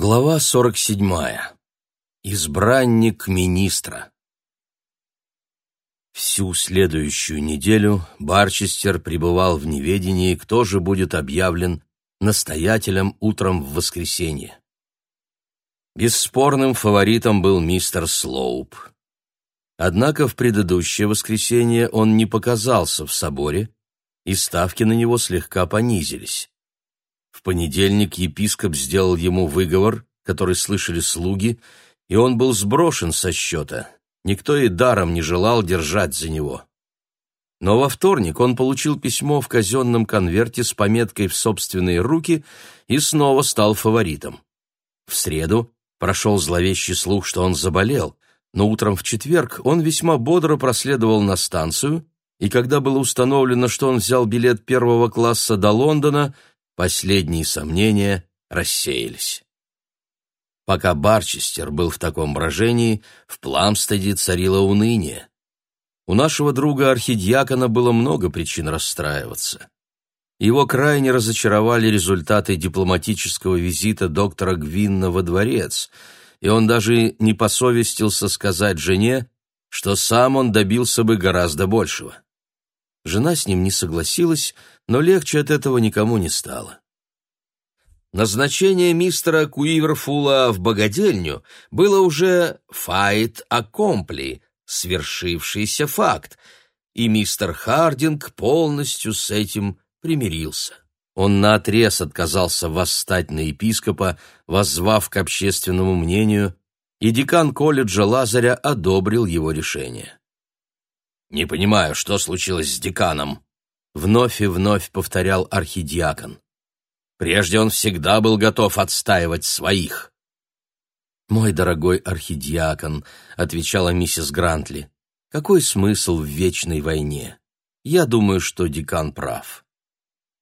Глава 47. Избранник министра. Всю следующую неделю Барчестер пребывал в неведении, кто же будет объявлен настоятелем утром в воскресенье. Бесспорным фаворитом был мистер Слоуп. Однако в предыдущее воскресенье он не показался в соборе, и ставки на него слегка понизились. Понедельник епископ сделал ему выговор, который слышали слуги, и он был сброшен со счета. Никто и даром не желал держать за него. Но во вторник он получил письмо в казенном конверте с пометкой в собственные руки и снова стал фаворитом. В среду прошел зловещий слух, что он заболел, но утром в четверг он весьма бодро проследовал на станцию, и когда было установлено, что он взял билет первого класса до Лондона, Последние сомнения рассеялись. Пока Барчестер был в таком брожении, в Пламстеде царило уныние. У нашего друга архидиакона было много причин расстраиваться. Его крайне разочаровали результаты дипломатического визита доктора Гвинна во дворец, и он даже не посовестился сказать жене, что сам он добился бы гораздо большего. Жена с ним не согласилась, но легче от этого никому не стало. Назначение мистера Куиверфула в богадельню было уже «файт аккомпли», свершившийся факт, и мистер Хардинг полностью с этим примирился. Он наотрез отказался восстать на епископа, воззвав к общественному мнению, и декан колледжа Лазаря одобрил его решение. «Не понимаю, что случилось с деканом», — вновь и вновь повторял архидиакон. «Прежде он всегда был готов отстаивать своих». «Мой дорогой архидиакон», — отвечала миссис Грантли, — «какой смысл в вечной войне? Я думаю, что декан прав».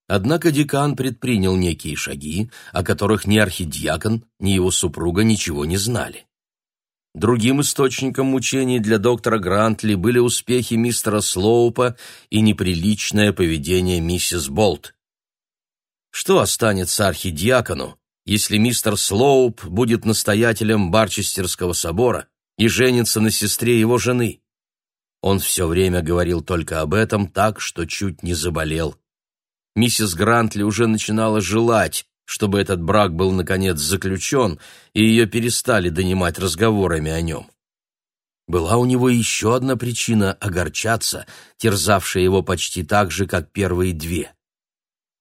Однако декан предпринял некие шаги, о которых ни архидиакон, ни его супруга ничего не знали. Другим источником мучений для доктора Грантли были успехи мистера Слоупа и неприличное поведение миссис Болт. Что останется архидиакону, если мистер Слоуп будет настоятелем Барчестерского собора и женится на сестре его жены? Он все время говорил только об этом так, что чуть не заболел. Миссис Грантли уже начинала желать, чтобы этот брак был, наконец, заключен, и ее перестали донимать разговорами о нем. Была у него еще одна причина огорчаться, терзавшая его почти так же, как первые две.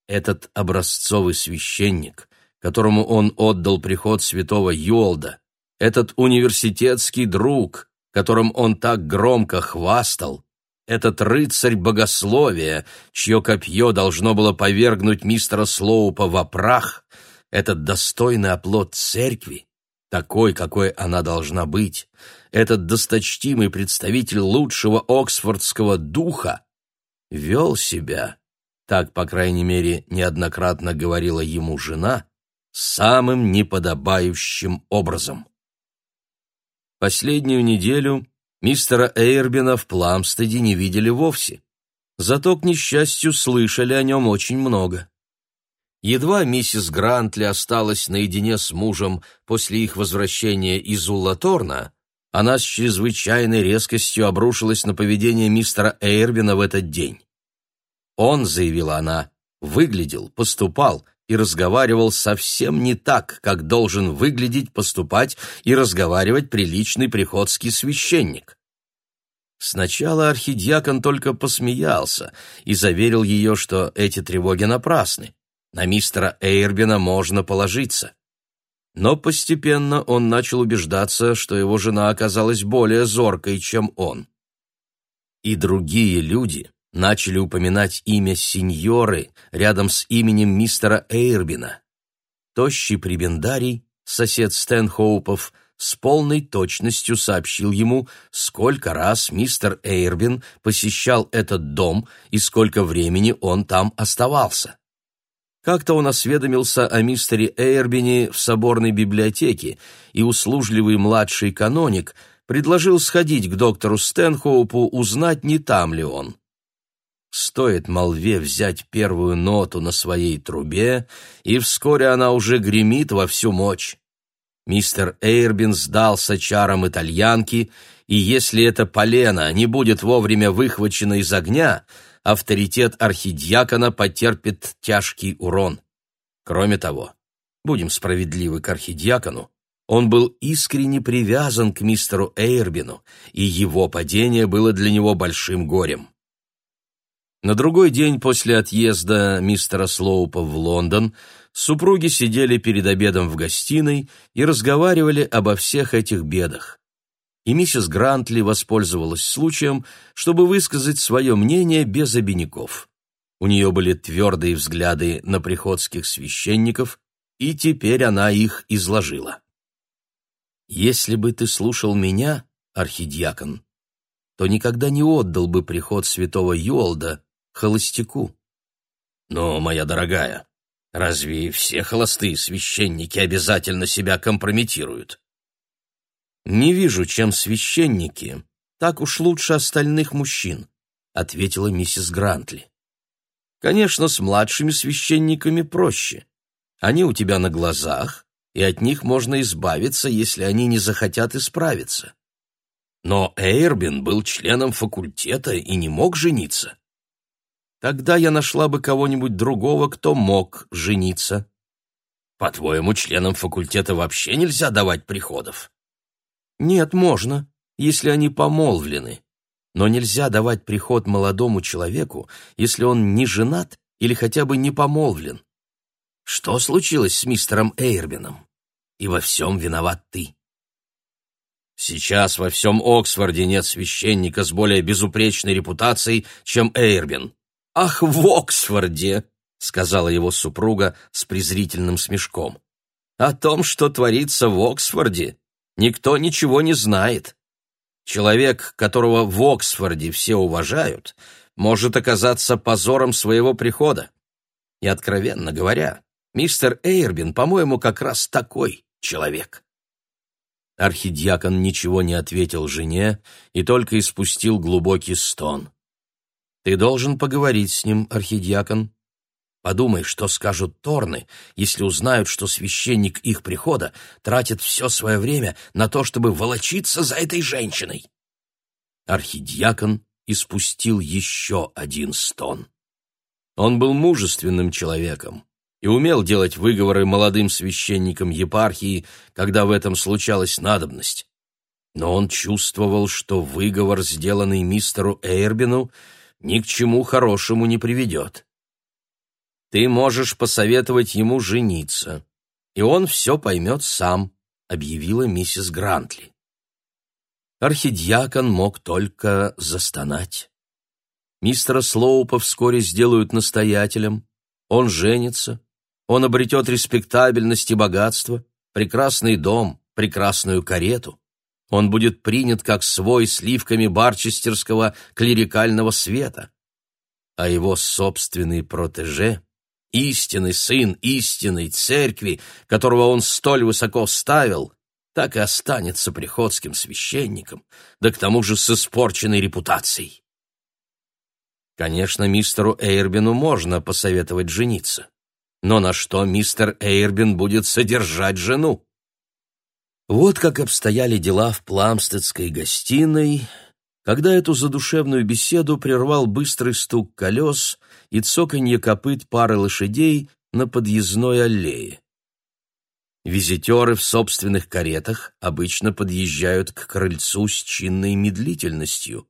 Этот образцовый священник, которому он отдал приход святого Йолда, этот университетский друг, которым он так громко хвастал, этот рыцарь богословия, чье копье должно было повергнуть мистера Слоупа во прах, этот достойный оплот церкви, такой, какой она должна быть, этот досточтимый представитель лучшего оксфордского духа, вел себя, так, по крайней мере, неоднократно говорила ему жена, самым неподобающим образом. Последнюю неделю Мистера Эйрбина в Пламстеде не видели вовсе. Зато, к несчастью, слышали о нем очень много. Едва миссис Грантли осталась наедине с мужем после их возвращения из Уллаторна, она с чрезвычайной резкостью обрушилась на поведение мистера Эйрбина в этот день. Он, заявила она, выглядел, поступал и разговаривал совсем не так, как должен выглядеть, поступать и разговаривать приличный приходский священник. Сначала архидиакон только посмеялся и заверил ее, что эти тревоги напрасны. На мистера Эйрбина можно положиться. Но постепенно он начал убеждаться, что его жена оказалась более зоркой, чем он. И другие люди, начали упоминать имя сеньоры рядом с именем мистера Эйрбина. Тощий прибендарий, сосед Стэнхоупов, с полной точностью сообщил ему, сколько раз мистер Эйрбин посещал этот дом и сколько времени он там оставался. Как-то он осведомился о мистере Эйрбине в соборной библиотеке, и услужливый младший каноник предложил сходить к доктору Стэнхоупу, узнать, не там ли он. Стоит молве взять первую ноту на своей трубе, и вскоре она уже гремит во всю мощь. Мистер Эйрбин сдался чарам итальянки, и если это полено не будет вовремя выхвачено из огня, авторитет архидиакона потерпит тяжкий урон. Кроме того, будем справедливы к архидиакону, он был искренне привязан к мистеру Эйрбину, и его падение было для него большим горем. На другой день после отъезда мистера Слоупа в Лондон супруги сидели перед обедом в гостиной и разговаривали обо всех этих бедах. И миссис Грантли воспользовалась случаем, чтобы высказать свое мнение без обиняков. У нее были твердые взгляды на приходских священников, и теперь она их изложила. Если бы ты слушал меня, архидиакон, то никогда не отдал бы приход святого Юолда холостяку. Но, моя дорогая, разве все холостые священники обязательно себя компрометируют? Не вижу, чем священники так уж лучше остальных мужчин, ответила миссис Грантли. Конечно, с младшими священниками проще. Они у тебя на глазах, и от них можно избавиться, если они не захотят исправиться. Но Эйрбин был членом факультета и не мог жениться. Тогда я нашла бы кого-нибудь другого, кто мог жениться. По-твоему, членам факультета вообще нельзя давать приходов? Нет, можно, если они помолвлены. Но нельзя давать приход молодому человеку, если он не женат или хотя бы не помолвлен. Что случилось с мистером Эйрбином? и во всем виноват ты. Сейчас во всем Оксфорде нет священника с более безупречной репутацией, чем Эйрбин. «Ах, в Оксфорде!» — сказала его супруга с презрительным смешком. «О том, что творится в Оксфорде, никто ничего не знает. Человек, которого в Оксфорде все уважают, может оказаться позором своего прихода. И, откровенно говоря, мистер Эйрбин, по-моему, как раз такой человек. Архидиакон ничего не ответил жене и только испустил глубокий стон. «Ты должен поговорить с ним, архидиакон. Подумай, что скажут Торны, если узнают, что священник их прихода тратит все свое время на то, чтобы волочиться за этой женщиной». Архидиакон испустил еще один стон. Он был мужественным человеком, и умел делать выговоры молодым священникам епархии, когда в этом случалась надобность. Но он чувствовал, что выговор, сделанный мистеру Эйрбину, ни к чему хорошему не приведет. «Ты можешь посоветовать ему жениться, и он все поймет сам», — объявила миссис Грантли. Архидьякон мог только застонать. Мистера Слоупа вскоре сделают настоятелем, он женится, он обретет респектабельность и богатство, прекрасный дом, прекрасную карету. Он будет принят как свой сливками барчестерского клерикального света. А его собственный протеже, истинный сын истинной церкви, которого он столь высоко ставил, так и останется приходским священником, да к тому же с испорченной репутацией. Конечно, мистеру Эйрбину можно посоветовать жениться но на что мистер Эйрбин будет содержать жену? Вот как обстояли дела в пламстедской гостиной, когда эту задушевную беседу прервал быстрый стук колес и цоканье копыт пары лошадей на подъездной аллее. Визитеры в собственных каретах обычно подъезжают к крыльцу с чинной медлительностью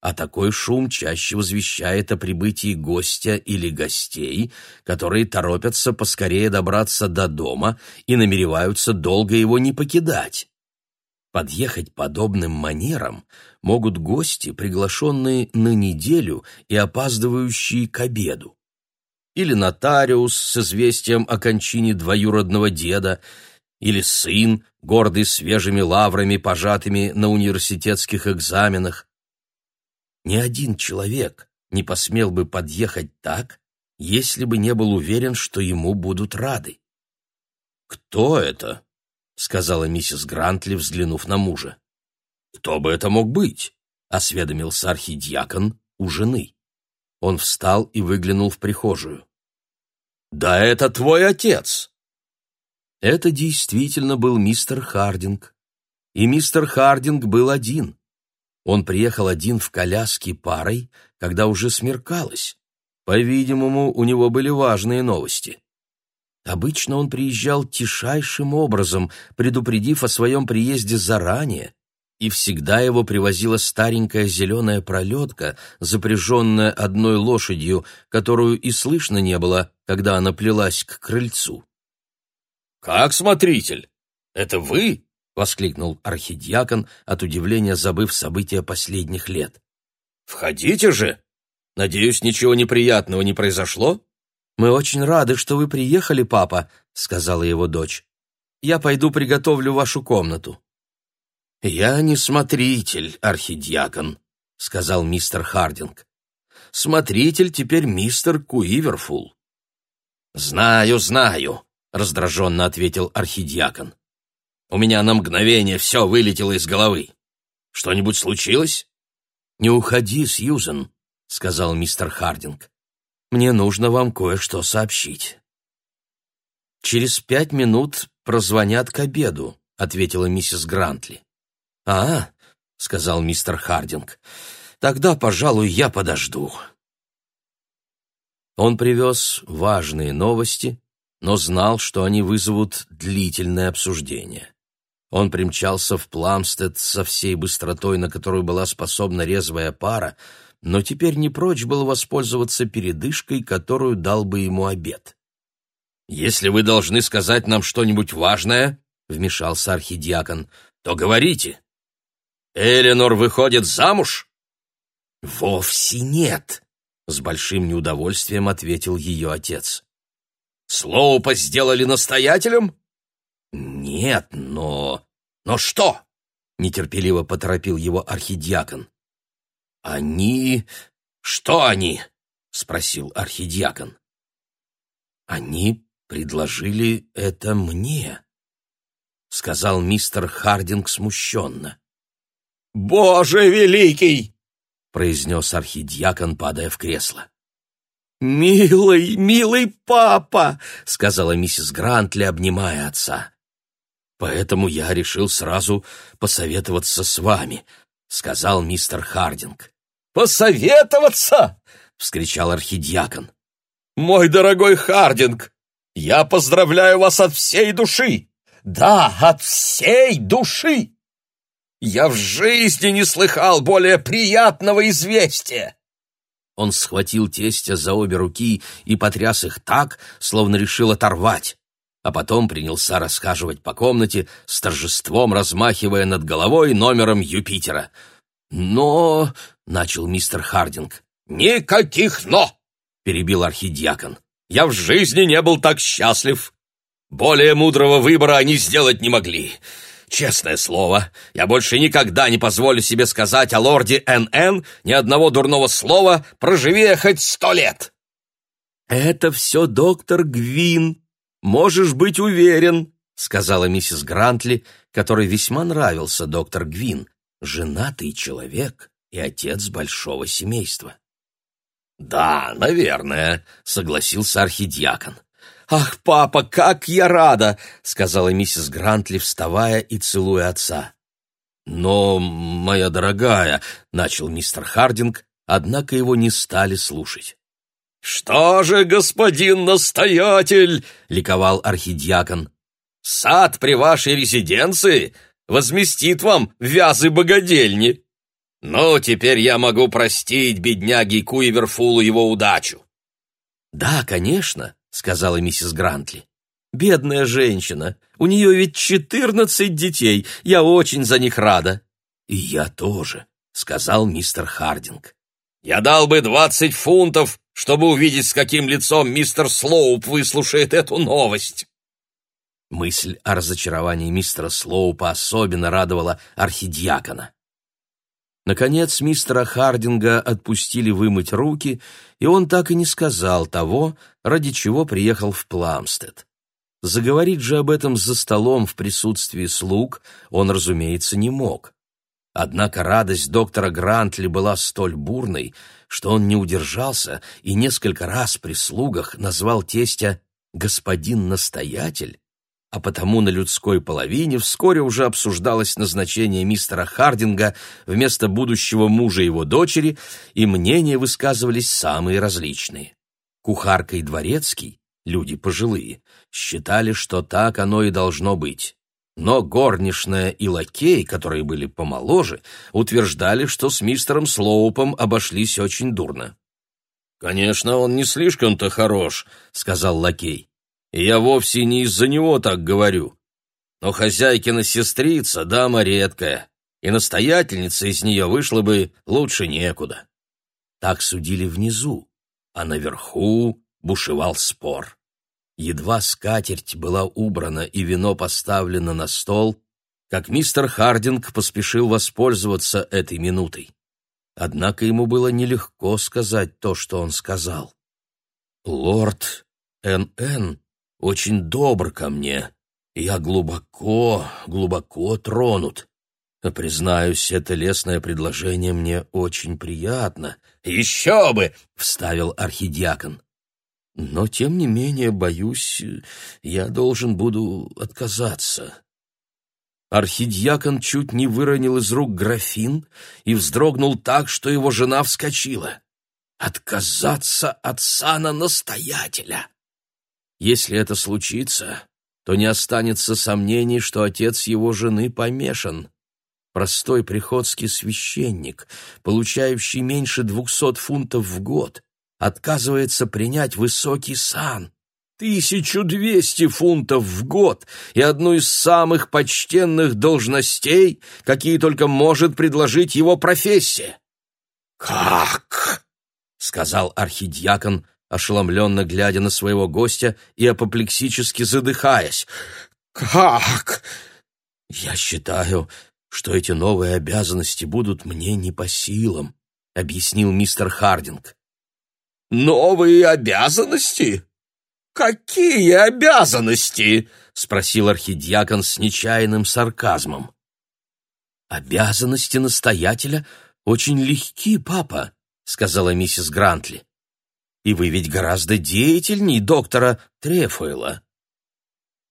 а такой шум чаще возвещает о прибытии гостя или гостей, которые торопятся поскорее добраться до дома и намереваются долго его не покидать. Подъехать подобным манером могут гости, приглашенные на неделю и опаздывающие к обеду. Или нотариус с известием о кончине двоюродного деда, или сын, гордый свежими лаврами, пожатыми на университетских экзаменах, ни один человек не посмел бы подъехать так, если бы не был уверен, что ему будут рады. «Кто это?» — сказала миссис Грантли, взглянув на мужа. «Кто бы это мог быть?» — осведомился архидиакон у жены. Он встал и выглянул в прихожую. «Да это твой отец!» Это действительно был мистер Хардинг. И мистер Хардинг был один. Он приехал один в коляске парой, когда уже смеркалось. По-видимому, у него были важные новости. Обычно он приезжал тишайшим образом, предупредив о своем приезде заранее, и всегда его привозила старенькая зеленая пролетка, запряженная одной лошадью, которую и слышно не было, когда она плелась к крыльцу. «Как смотритель? Это вы?» — воскликнул архидиакон, от удивления забыв события последних лет. «Входите же! Надеюсь, ничего неприятного не произошло?» «Мы очень рады, что вы приехали, папа», — сказала его дочь. «Я пойду приготовлю вашу комнату». «Я не смотритель, архидиакон», — сказал мистер Хардинг. «Смотритель теперь мистер Куиверфул». «Знаю, знаю», — раздраженно ответил архидиакон. «У меня на мгновение все вылетело из головы. Что-нибудь случилось?» «Не уходи, Сьюзен», — сказал мистер Хардинг. «Мне нужно вам кое-что сообщить». «Через пять минут прозвонят к обеду», — ответила миссис Грантли. «А, — сказал мистер Хардинг, — тогда, пожалуй, я подожду». Он привез важные новости, но знал, что они вызовут длительное обсуждение. Он примчался в Пламстед со всей быстротой, на которую была способна резвая пара, но теперь не прочь был воспользоваться передышкой, которую дал бы ему обед. «Если вы должны сказать нам что-нибудь важное, — вмешался архидиакон, — то говорите. Эленор выходит замуж?» «Вовсе нет», — с большим неудовольствием ответил ее отец. «Слоупа сделали настоятелем?» «Нет, но...» «Но что?» — нетерпеливо поторопил его архидиакон. «Они... Что они?» — спросил архидиакон. «Они предложили это мне», — сказал мистер Хардинг смущенно. «Боже великий!» — произнес архидиакон, падая в кресло. «Милый, милый папа!» — сказала миссис Грантли, обнимая отца. «Поэтому я решил сразу посоветоваться с вами», — сказал мистер Хардинг. «Посоветоваться?» — вскричал архидиакон. «Мой дорогой Хардинг, я поздравляю вас от всей души! Да, от всей души!» Я в жизни не слыхал более приятного известия!» Он схватил тестя за обе руки и потряс их так, словно решил оторвать, а потом принялся расхаживать по комнате с торжеством, размахивая над головой номером Юпитера. «Но...» — начал мистер Хардинг. «Никаких «но!» — перебил архидиакон. «Я в жизни не был так счастлив. Более мудрого выбора они сделать не могли. Честное слово, я больше никогда не позволю себе сказать о лорде Н.Н. ни одного дурного слова, проживи хоть сто лет. «Это все доктор Гвин, можешь быть уверен», — сказала миссис Грантли, которой весьма нравился доктор Гвин, женатый человек и отец большого семейства. «Да, наверное», — согласился архидиакон. «Ах, папа, как я рада!» — сказала миссис Грантли, вставая и целуя отца. «Но, моя дорогая», — начал мистер Хардинг, однако его не стали слушать. «Что же, господин настоятель!» — ликовал архидиакон. «Сад при вашей резиденции возместит вам вязы богадельни. Ну, теперь я могу простить бедняге Куиверфулу его удачу». «Да, конечно», — сказала миссис Грантли. «Бедная женщина! У нее ведь четырнадцать детей! Я очень за них рада!» «И я тоже», — сказал мистер Хардинг. «Я дал бы двадцать фунтов, чтобы увидеть, с каким лицом мистер Слоуп выслушает эту новость». Мысль о разочаровании мистера Слоупа особенно радовала архидиакона. Наконец мистера Хардинга отпустили вымыть руки, и он так и не сказал того, ради чего приехал в Пламстед. Заговорить же об этом за столом в присутствии слуг он, разумеется, не мог. Однако радость доктора Грантли была столь бурной, что он не удержался и несколько раз при слугах назвал тестя «господин настоятель», а потому на людской половине вскоре уже обсуждалось назначение мистера Хардинга вместо будущего мужа его дочери, и мнения высказывались самые различные. Кухарка и дворецкий, люди пожилые, считали, что так оно и должно быть. Но горничная и лакей, которые были помоложе, утверждали, что с мистером Слоупом обошлись очень дурно. «Конечно, он не слишком-то хорош», — сказал лакей. «И я вовсе не из-за него так говорю. Но хозяйкина сестрица — дама редкая, и настоятельница из нее вышла бы лучше некуда». Так судили внизу, а наверху бушевал спор. Едва скатерть была убрана и вино поставлено на стол, как мистер Хардинг поспешил воспользоваться этой минутой. Однако ему было нелегко сказать то, что он сказал. «Лорд Н.Н. очень добр ко мне, я глубоко, глубоко тронут. Признаюсь, это лестное предложение мне очень приятно». «Еще бы!» — вставил архидиакон. Но, тем не менее, боюсь, я должен буду отказаться. Архидьякон чуть не выронил из рук графин и вздрогнул так, что его жена вскочила. Отказаться от сана настоятеля! Если это случится, то не останется сомнений, что отец его жены помешан. Простой приходский священник, получающий меньше двухсот фунтов в год, отказывается принять высокий сан. Тысячу двести фунтов в год и одну из самых почтенных должностей, какие только может предложить его профессия. «Как?» — сказал архидьякон, ошеломленно глядя на своего гостя и апоплексически задыхаясь. «Как?» «Я считаю, что эти новые обязанности будут мне не по силам», — объяснил мистер Хардинг. «Новые обязанности? Какие обязанности?» — спросил архидиакон с нечаянным сарказмом. «Обязанности настоятеля очень легки, папа», — сказала миссис Грантли. «И вы ведь гораздо деятельней доктора Трефуэла».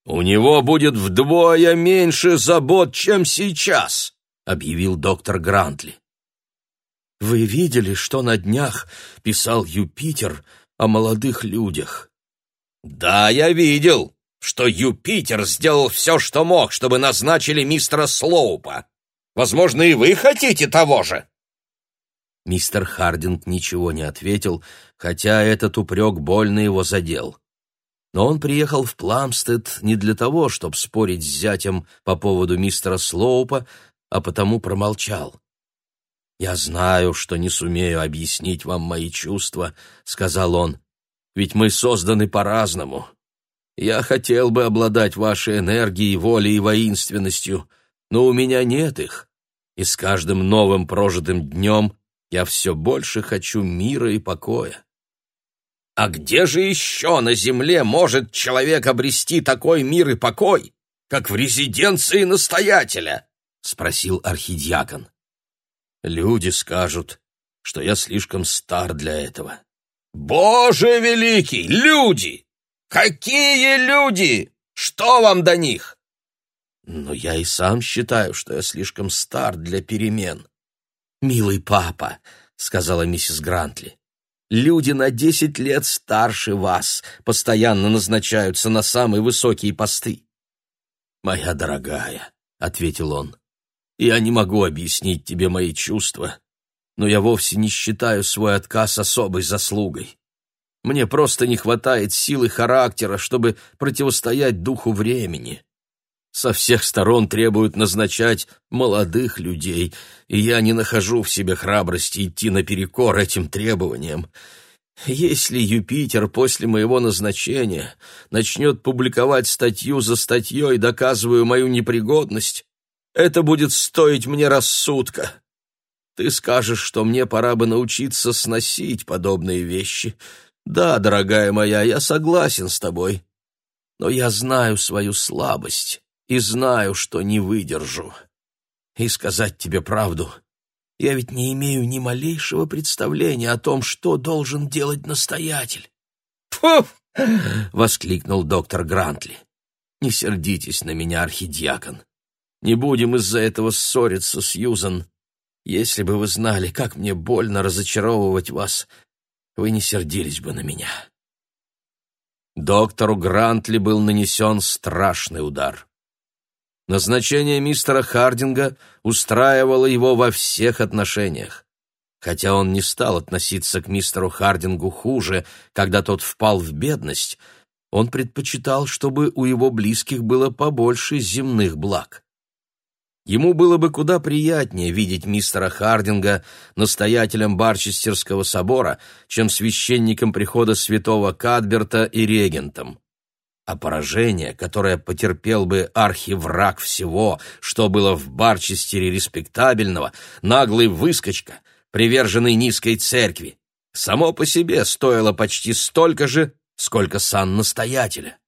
«У него будет вдвое меньше забот, чем сейчас», — объявил доктор Грантли. Вы видели, что на днях писал Юпитер о молодых людях? Да, я видел, что Юпитер сделал все, что мог, чтобы назначили мистера Слоупа. Возможно, и вы хотите того же. Мистер Хардинг ничего не ответил, хотя этот упрек больно его задел. Но он приехал в Пламстед не для того, чтобы спорить с зятем по поводу мистера Слоупа, а потому промолчал. «Я знаю, что не сумею объяснить вам мои чувства», — сказал он, — «ведь мы созданы по-разному. Я хотел бы обладать вашей энергией, волей и воинственностью, но у меня нет их, и с каждым новым прожитым днем я все больше хочу мира и покоя». «А где же еще на земле может человек обрести такой мир и покой, как в резиденции настоятеля?» — спросил архидиакон. Люди скажут, что я слишком стар для этого. Боже великий, люди! Какие люди? Что вам до них? Но я и сам считаю, что я слишком стар для перемен. Милый папа, сказала миссис Грантли. Люди на десять лет старше вас постоянно назначаются на самые высокие посты. Моя дорогая, ответил он. Я не могу объяснить тебе мои чувства, но я вовсе не считаю свой отказ особой заслугой. Мне просто не хватает силы характера, чтобы противостоять духу времени. Со всех сторон требуют назначать молодых людей, и я не нахожу в себе храбрости идти наперекор этим требованиям. Если Юпитер после моего назначения начнет публиковать статью за статьей, доказывая мою непригодность, это будет стоить мне рассудка. Ты скажешь, что мне пора бы научиться сносить подобные вещи. Да, дорогая моя, я согласен с тобой. Но я знаю свою слабость и знаю, что не выдержу. И сказать тебе правду, я ведь не имею ни малейшего представления о том, что должен делать настоятель. «Фу!» — воскликнул доктор Грантли. Не сердитесь на меня, архидиакон. Не будем из-за этого ссориться, Сьюзан. Если бы вы знали, как мне больно разочаровывать вас, вы не сердились бы на меня. Доктору Грантли был нанесен страшный удар. Назначение мистера Хардинга устраивало его во всех отношениях. Хотя он не стал относиться к мистеру Хардингу хуже, когда тот впал в бедность, он предпочитал, чтобы у его близких было побольше земных благ. Ему было бы куда приятнее видеть мистера Хардинга настоятелем Барчестерского собора, чем священником прихода святого Кадберта и регентом. А поражение, которое потерпел бы архивраг всего, что было в Барчестере респектабельного, наглый выскочка, приверженный низкой церкви, само по себе стоило почти столько же, сколько сан настоятеля.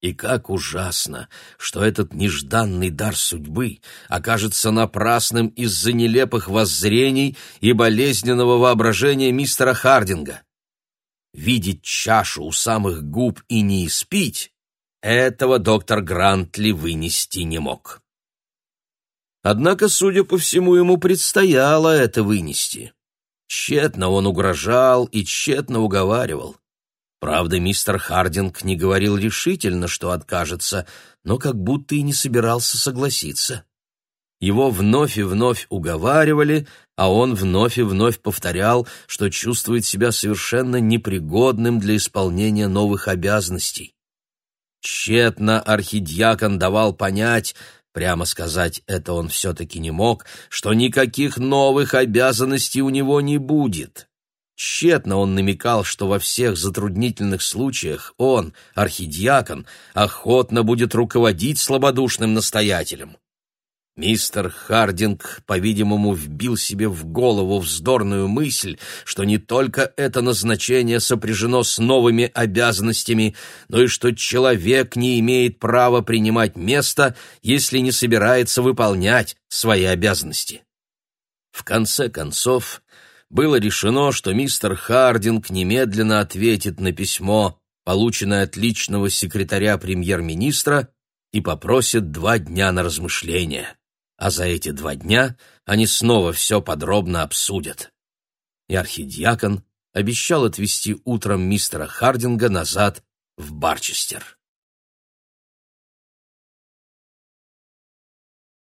И как ужасно, что этот нежданный дар судьбы окажется напрасным из-за нелепых воззрений и болезненного воображения мистера Хардинга. Видеть чашу у самых губ и не испить — этого доктор Грантли вынести не мог. Однако, судя по всему, ему предстояло это вынести. Тщетно он угрожал и тщетно уговаривал. Правда, мистер Хардинг не говорил решительно, что откажется, но как будто и не собирался согласиться. Его вновь и вновь уговаривали, а он вновь и вновь повторял, что чувствует себя совершенно непригодным для исполнения новых обязанностей. Тщетно архидиакон давал понять, прямо сказать это он все-таки не мог, что никаких новых обязанностей у него не будет. Тщетно он намекал, что во всех затруднительных случаях он, архидиакон, охотно будет руководить слабодушным настоятелем. Мистер Хардинг, по-видимому, вбил себе в голову вздорную мысль, что не только это назначение сопряжено с новыми обязанностями, но и что человек не имеет права принимать место, если не собирается выполнять свои обязанности. В конце концов, было решено, что мистер Хардинг немедленно ответит на письмо, полученное от личного секретаря премьер-министра, и попросит два дня на размышление. А за эти два дня они снова все подробно обсудят. И архидиакон обещал отвезти утром мистера Хардинга назад в Барчестер.